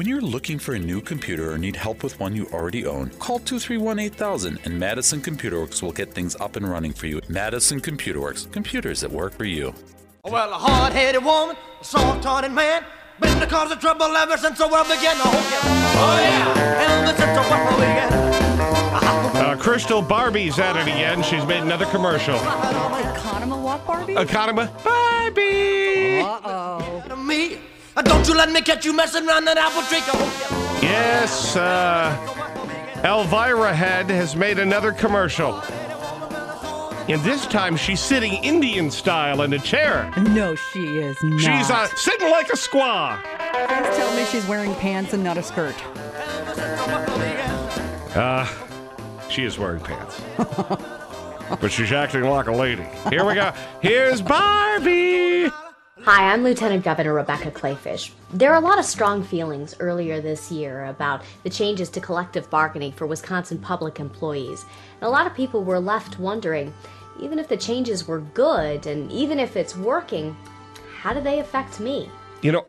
When you're looking for a new computer or need help with one you already own, call 231 8000 and Madison Computer Works will get things up and running for you. Madison Computer Works, computers that work for you. Well, a hard-headed woman, a soft-hearted man, been the cause of trouble ever since the world began. Oh yeah, oh yeah, ever since the world began. Uh, Crystal Barbie's at it again. She's made another commercial. Economo what, Barbie? Economy Barbie. Uh-oh. Me, uh, don't you let me catch you messing around that apple tree. Yes, uh, Elvira Head has made another commercial. And this time she's sitting Indian style in a chair. No, she is not. She's uh, sitting like a squaw. Please tell me she's wearing pants and not a skirt. Uh, she is wearing pants. but she's acting like a lady. Here we go. Here's Barbie. Hi, I'm Lieutenant Governor Rebecca Kleefisch. There are a lot of strong feelings earlier this year about the changes to collective bargaining for Wisconsin public employees. And a lot of people were left wondering even if the changes were good and even if it's working, how do they affect me? You know,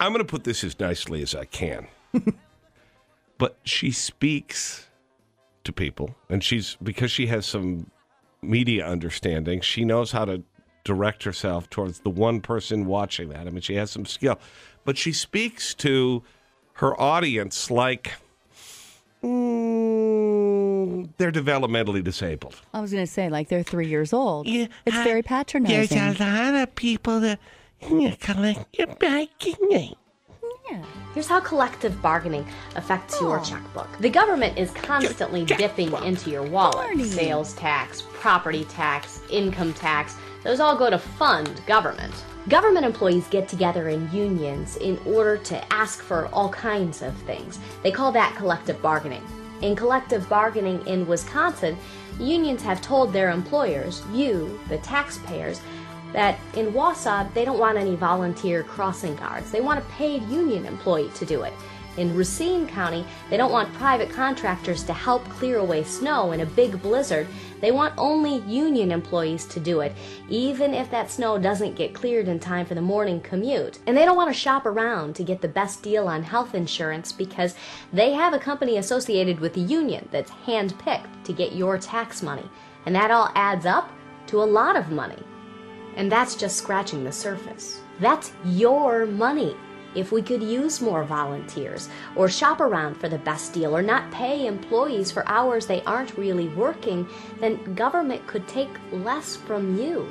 I'm going to put this as nicely as I can. but she speaks to people, and she's because she has some media understanding, she knows how to direct herself towards the one person watching that. I mean, she has some skill, but she speaks to her audience like mm, they're developmentally disabled. I was going to say, like, they're three years old. Yeah, it's I- very patronizing. There's a lot of people that yeah, collect your bargaining. Yeah. Here's how collective bargaining affects your checkbook. The government is constantly dipping into your wallet. Barney. Sales tax, property tax, income tax, those all go to fund government. Government employees get together in unions in order to ask for all kinds of things. They call that collective bargaining. In collective bargaining in Wisconsin, unions have told their employers, you, the taxpayers, that in Wausau they don't want any volunteer crossing guards. They want a paid union employee to do it. In Racine County, they don't want private contractors to help clear away snow in a big blizzard. They want only union employees to do it, even if that snow doesn't get cleared in time for the morning commute. And they don't want to shop around to get the best deal on health insurance because they have a company associated with the union that's handpicked to get your tax money. And that all adds up to a lot of money. And that's just scratching the surface. That's your money. If we could use more volunteers, or shop around for the best deal, or not pay employees for hours they aren't really working, then government could take less from you.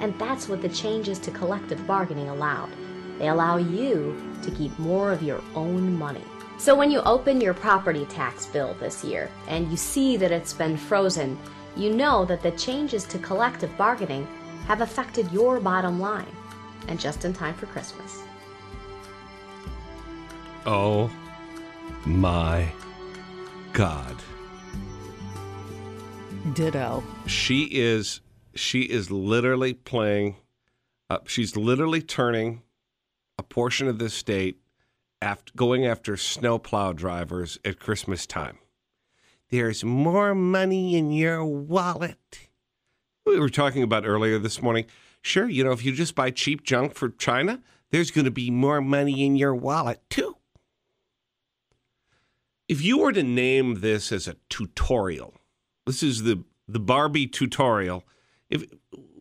And that's what the changes to collective bargaining allowed. They allow you to keep more of your own money. So when you open your property tax bill this year and you see that it's been frozen, you know that the changes to collective bargaining have affected your bottom line. And just in time for Christmas. Oh my God. Ditto. She is she is literally playing uh, she's literally turning a portion of this state after going after snowplow drivers at Christmas time. There's more money in your wallet. We were talking about earlier this morning. Sure, you know, if you just buy cheap junk for China, there's going to be more money in your wallet too. If you were to name this as a tutorial, this is the the Barbie tutorial. If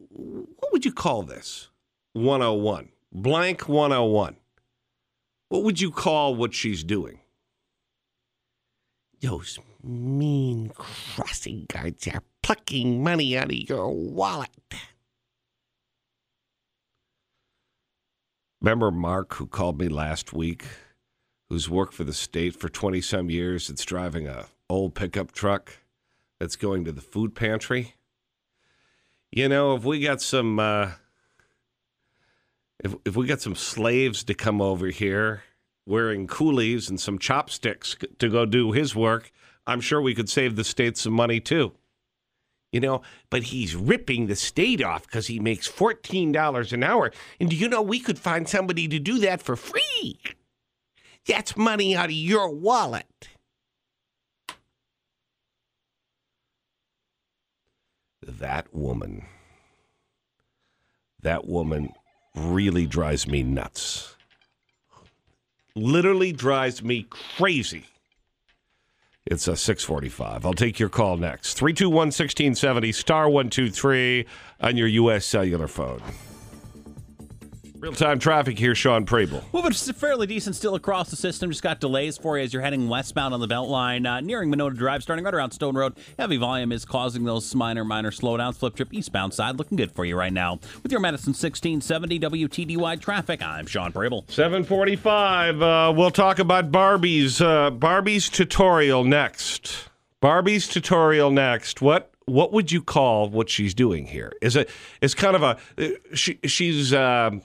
what would you call this? 101. Blank 101. What would you call what she's doing? Those mean crossing guards are plucking money out of your wallet. Remember Mark who called me last week, who's worked for the state for 20 some years, that's driving a old pickup truck that's going to the food pantry? You know, if we got some uh if if we got some slaves to come over here wearing coolies and some chopsticks to go do his work, I'm sure we could save the state some money too. You know, but he's ripping the state off because he makes $14 an hour. And do you know we could find somebody to do that for free? That's money out of your wallet. That woman, that woman really drives me nuts. literally drives me crazy. It's a 645. I'll take your call next. 321 1670, star 123 on your U.S. cellular phone. Real time traffic here, Sean Prable. Moving fairly decent still across the system. Just got delays for you as you're heading westbound on the Beltline, uh, nearing Monona Drive, starting right around Stone Road. Heavy volume is causing those minor, minor slowdowns. Flip trip eastbound side looking good for you right now. With your Madison 1670 WTDY traffic, I'm Sean Prable. 745. Uh, we'll talk about Barbie's uh, Barbie's tutorial next. Barbie's tutorial next. What what would you call what she's doing here? Is it it's kind of a uh, she she's um,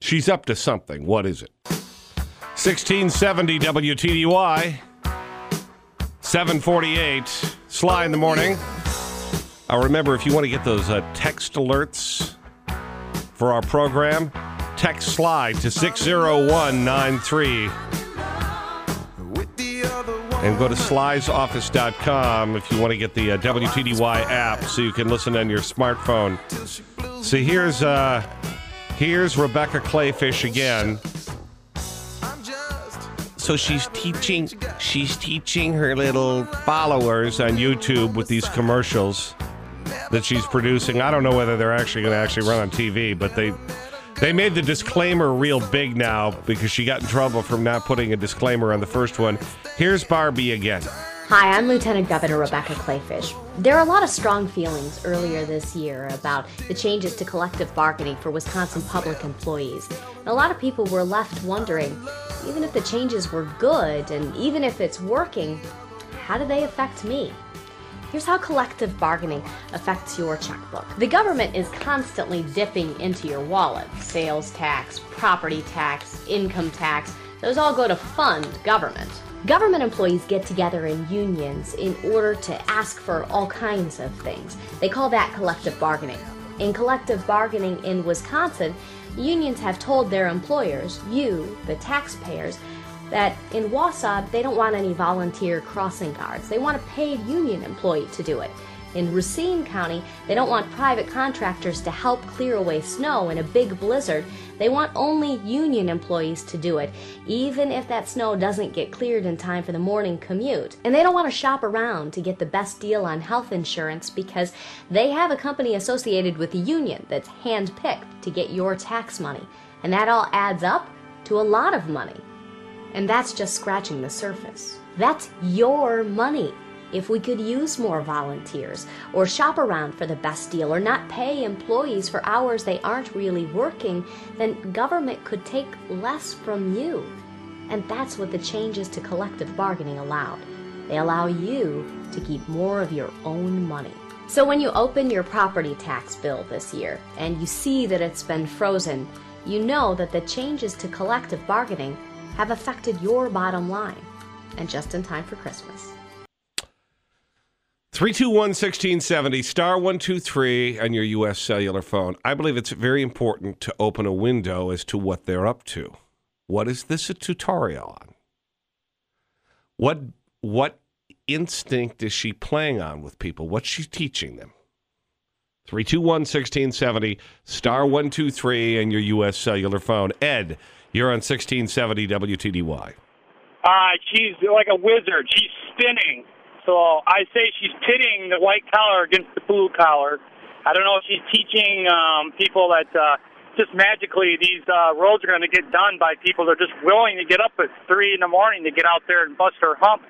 she's up to something. What is it? 1670 WTDY 748 Sly in the morning. I'll remember if you want to get those uh, text alerts for our program, text slide to 60193 and go to slysoffice.com if you want to get the uh, WTDY app so you can listen on your smartphone. See, here's uh, here's Rebecca Kleefisch again. So she's teaching she's teaching her little followers on YouTube with these commercials that she's producing. I don't know whether they're actually going to actually run on TV, but they they made the disclaimer real big now because she got in trouble from not putting a disclaimer on the first one. Here's Barbie again. Hi, I'm Lieutenant Governor Rebecca Kleefisch. There are a lot of strong feelings earlier this year about the changes to collective bargaining for Wisconsin public employees. And a lot of people were left wondering even if the changes were good and even if it's working, how do they affect me? Here's how collective bargaining affects your checkbook. The government is constantly dipping into your wallet. Sales tax, property tax, income tax, those all go to fund government. Government employees get together in unions in order to ask for all kinds of things. They call that collective bargaining. In collective bargaining in Wisconsin, unions have told their employers, you, the taxpayers, that in Wausau they don't want any volunteer crossing guards. They want a paid union employee to do it. In Racine County, they don't want private contractors to help clear away snow in a big blizzard. They want only union employees to do it, even if that snow doesn't get cleared in time for the morning commute. And they don't want to shop around to get the best deal on health insurance because they have a company associated with the union that's handpicked to get your tax money. And that all adds up to a lot of money. And that's just scratching the surface. That's your money. If we could use more volunteers, or shop around for the best deal, or not pay employees for hours they aren't really working, then government could take less from you. And that's what the changes to collective bargaining allowed. They allow you to keep more of your own money. So when you open your property tax bill this year and you see that it's been frozen, you know that the changes to collective bargaining have affected your bottom line. And just in time for Christmas. 321 1670, star 123 on your U.S. cellular phone. I believe it's very important to open a window as to what they're up to. What is this a tutorial on? What, what instinct is she playing on with people? What's she teaching them? 321 1670, star 123 on your U.S. cellular phone. Ed, you're on 1670 WTDY. Uh, she's like a wizard. She's spinning. So I say she's pitting the white collar against the blue collar. I don't know if she's teaching um, people that uh, just magically these uh, roads are going to get done by people that are just willing to get up at three in the morning to get out there and bust their hump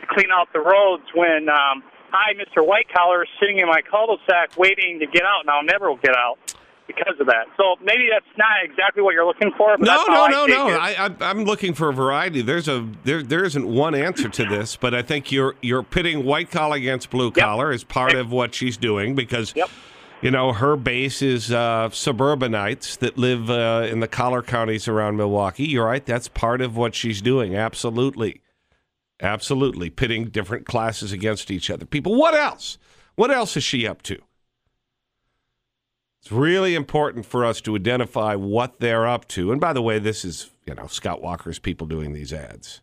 to clean out the roads. When um, I, Mr. White Collar, is sitting in my cul-de-sac waiting to get out, and I'll never get out because of that. So maybe that's not exactly what you're looking for. But No, no, no, no. I, I, I'm looking for a variety. There's a there there isn't one answer to this, but I think you're you're pitting white collar against blue collar as part of what she's doing because. Yep. You know, her base is uh, suburbanites that live uh, in the collar counties around Milwaukee. You're right. That's part of what she's doing. Absolutely. Absolutely. Pitting different classes against each other. People, what else? What else is she up to? It's really important for us to identify what they're up to. And by the way, this is, you know, Scott Walker's people doing these ads.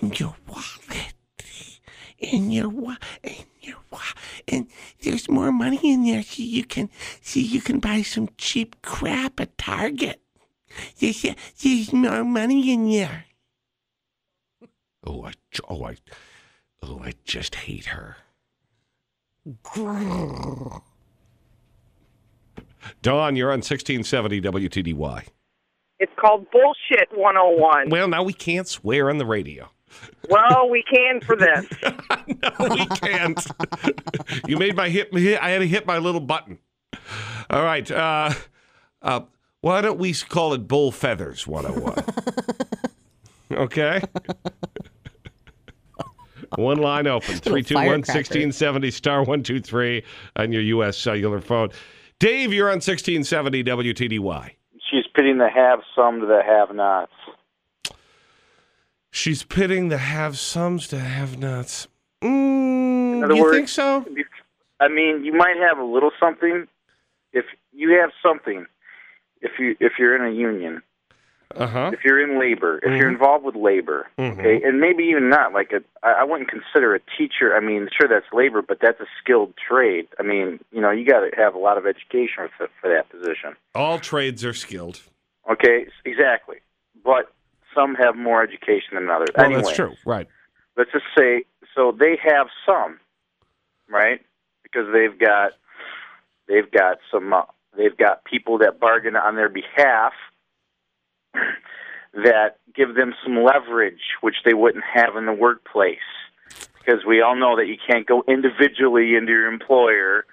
In your wallet. In your, wa- in there. Wow. And there's more money in there, so you can see you can buy some cheap crap at Target. There's, there's more money in there. Oh, I, oh, I, oh, I just hate her. Dawn, you're on 1670 WTDY. It's called Bullshit 101. Well, now we can't swear on the radio. Well, we can for this. no, we can't. you made my hit, hit. I had to hit my little button. All right. Uh, uh, why don't we call it Bull Feathers 101? okay. One line open. 321 1670 star 123 on your U.S. cellular phone. Dave, you're on 1670 WTDY. She's pitting the have some to the have nots. She's pitting the have somes to have nots. Mm, In other you words, think so? I mean, you might have a little something if you have something. If you if you're in a union, Uh huh. if you're in labor, if you're Mhm. involved with labor, Mhm. okay, and maybe even not like a. I I wouldn't consider a teacher. I mean, sure that's labor, but that's a skilled trade. I mean, you know, you got to have a lot of education for, for that position. All trades are skilled. Okay, exactly. But some have more education than others. Well, anyway, that's true. Right. let's just say so they have some right because they've got they've got some uh, they've got people that bargain on their behalf that give them some leverage which they wouldn't have in the workplace because we all know that you can't go individually into your employer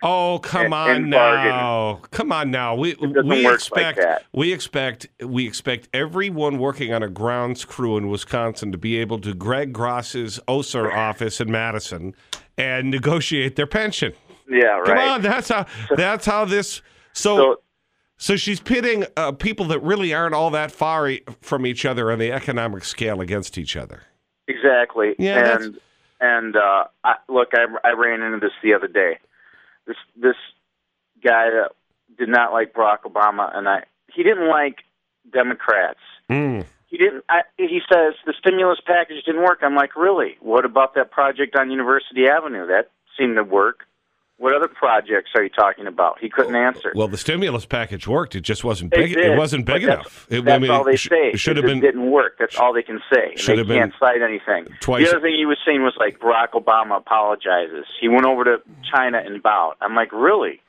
Oh, come And- on and now. Come on now. We we expect like we expect we expect everyone working on a grounds crew in Wisconsin to be able to Greg Gracz's OSER office in Madison and negotiate their pension. yeah right. Come on, that's how that's how this so so so she's pitting uh, people that really aren't all that far e- from each other on the economic scale against each other. Exactly. Yeah, that's- and and uh, I, look, I, I ran into this the other day. This this guy that did not like Barack Obama, and I he didn't like Democrats. Mm. He didn't. I, he says the stimulus package didn't work. I'm like, really? What about that project on University Avenue? That seemed to work. What other projects are you talking about? He couldn't answer. Well, the stimulus package worked. It just wasn't It big. did, It wasn't big enough. It, That's I mean, all they sh- say. It should have been. didn't work. That's all they can say. They have been can't cite anything. twice- The other thing he was saying was like Barack Obama apologizes. He went over to China and bowed. I'm like, really?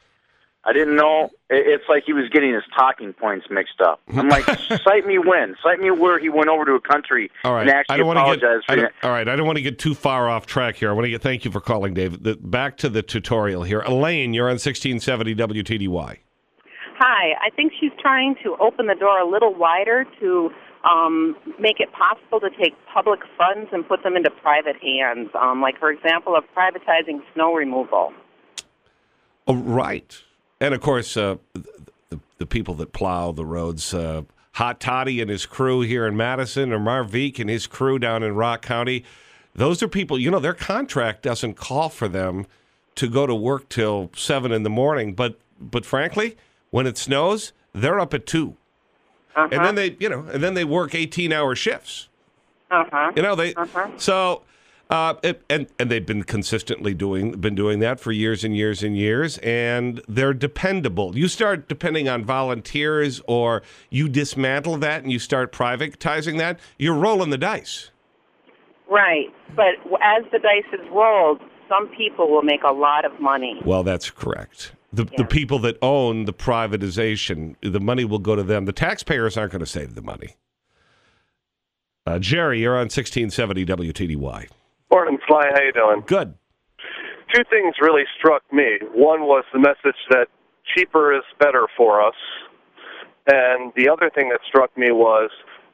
I didn't know. It's like he was getting his talking points mixed up. I'm like, cite me when? Cite me where he went over to a country All right. and actually I don't want to get. apologized I for don't, it. all right. I don't want to get too far off track here. I want to get. Thank you for calling, Dave. The, back to the tutorial here. Elaine, you're on 1670 WTDY. Hi, I think she's trying to open the door a little wider to um, make it possible to take public funds and put them into private hands. Um, like, for example, of privatizing snow removal. Oh, right. And of course, uh, the, the, people that plow the roads, uh, Hot Toddy and his crew here in Madison, or Marv Veek and his crew down in Rock County, those are people, you know, their contract doesn't call for them to go to work till seven in the morning. But, but frankly, when it snows, they're up at 2 And then they, you know, and then they work 18 hour shifts. Uh huh. You know, they Uh-huh. so uh, it, and and they've been consistently doing been doing that for years and years and years, and they're dependable. You start depending on volunteers, or you dismantle that and you start privatizing that, you're rolling the dice. Right. But as the dice is rolled, some people will make a lot of money. Well, that's correct. The, the people that own the privatization, the money will go to them. The taxpayers aren't going to save the money. Uh, Jerry, you're on 1670 WTDY. Morning, Sly. How you doing? Good. Two things really struck me. One was the message that cheaper is better for us, and the other thing that struck me was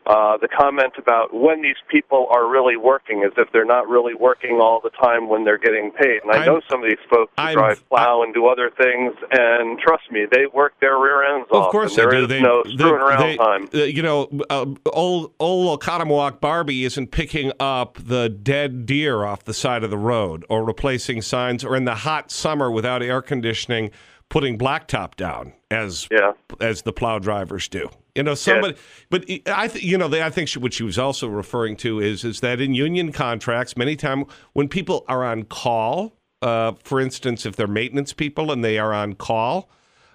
uh, the comment about when these people are really working, as if they're not really working all the time when they're getting paid. And I I'm- know some of these folks who I'm- drive plow and do other things, and trust me, they work their rear ends Of off. Of course they there do. is They, no they- screwing around they- time. uh, you know, uh, old old Oconomowoc Barbie isn't picking up the dead deer off the side of the road, or replacing signs, or in the hot summer without air conditioning, putting blacktop down as Yeah. as the plow drivers do. You know, somebody. But I, th- you know, they, I think she, what she was also referring to is is that in union contracts, many times when people are on call uh, for instance, if they're maintenance people and they are on call,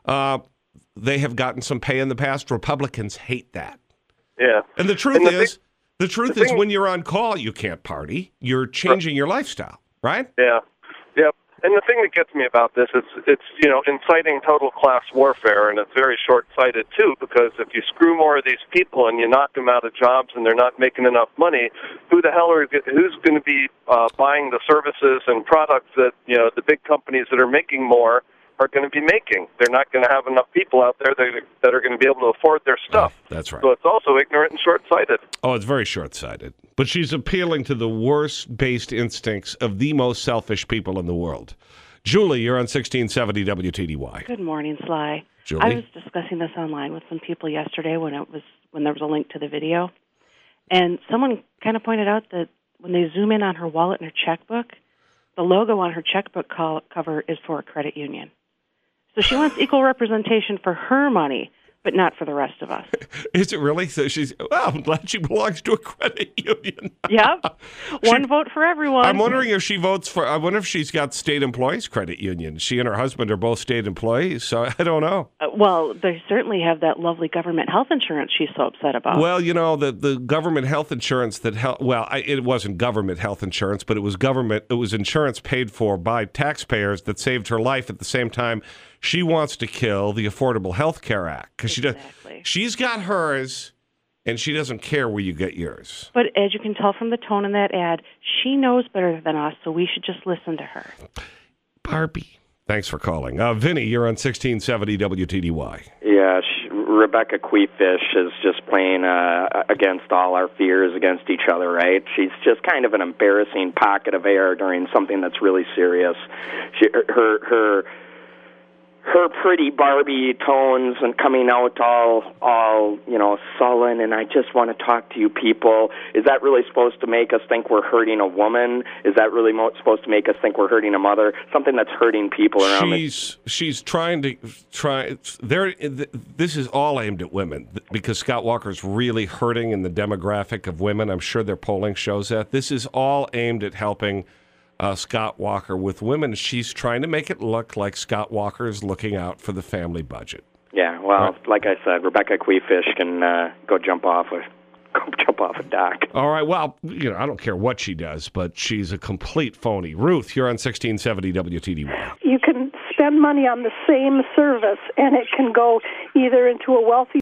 uh, they have gotten some pay in the past. Republicans hate that. Yeah. And the truth And the is, thing- the truth the is, thing- when you're on call, you can't party. You're changing your lifestyle, right? Yeah. And the thing that gets me about this is it's you know inciting total class warfare, and it's very short-sighted too. Because if you screw more of these people and you knock them out of jobs and they're not making enough money, who the hell are who's going to be uh, buying the services and products that you know the big companies that are making more are going to be making? They're not going to have enough people out there that that are going to be able to afford their stuff. That's right. So it's also ignorant and short-sighted. Oh, it's very short sighted. But she's appealing to the worst based instincts of the most selfish people in the world. Julie, you're on 1670 WTDY. Good morning, Sly. Julie? I was discussing this online with some people yesterday when it was when there was a link to the video, and someone kind of pointed out that when they zoom in on her wallet and her checkbook, the logo on her checkbook co- cover is for a credit union. So she wants equal representation for her money, but not for the rest of us. Is it really? So she's, well, I'm glad she belongs to a credit union. Yep, one vote for everyone. I'm wondering if she votes for, I wonder if she's got state employees credit union. She and her husband are both state employees, so I don't know. Uh, well, they certainly have that lovely government health insurance she's so upset about. Well, you know, the, the government health insurance that, hel- well, I, it wasn't government health insurance, but it was government, it was insurance paid for by taxpayers that saved her life at the same time. She wants to kill the Affordable Health Care Act because she does. She's got hers, and she doesn't care where you get yours. But as you can tell from the tone in that ad, she knows better than us, so we should just listen to her. Barbie. Thanks for calling. Uh, Vinny, you're on 1670 WTDY. Yeah, sh- Rebecca Queefish is just playing uh, against all our fears against each other, right? She's just kind of an embarrassing pocket of air during something that's really serious. She, her her her pretty Barbie tones and coming out all all you know sullen and I just want to talk to you people. Is that really supposed to make us think we're hurting a woman? Is that really mo- supposed to make us think we're hurting a mother? Something that's hurting people around She's she's trying to try. There, this is all aimed at women because Scott Walker's really hurting in the demographic of women. I'm sure their polling shows that. This is all aimed at helping uh, Scott Walker with women. She's trying to make it look like Scott Walker is looking out for the family budget. Yeah, well, like I said, Rebecca Queefish can uh, go jump off a go jump off a dock. All right. Well, you know, I don't care what she does, but she's a complete phony. Ruth, you're on 1670 WTDY. you can spend money on the same service and it can go either into a wealthy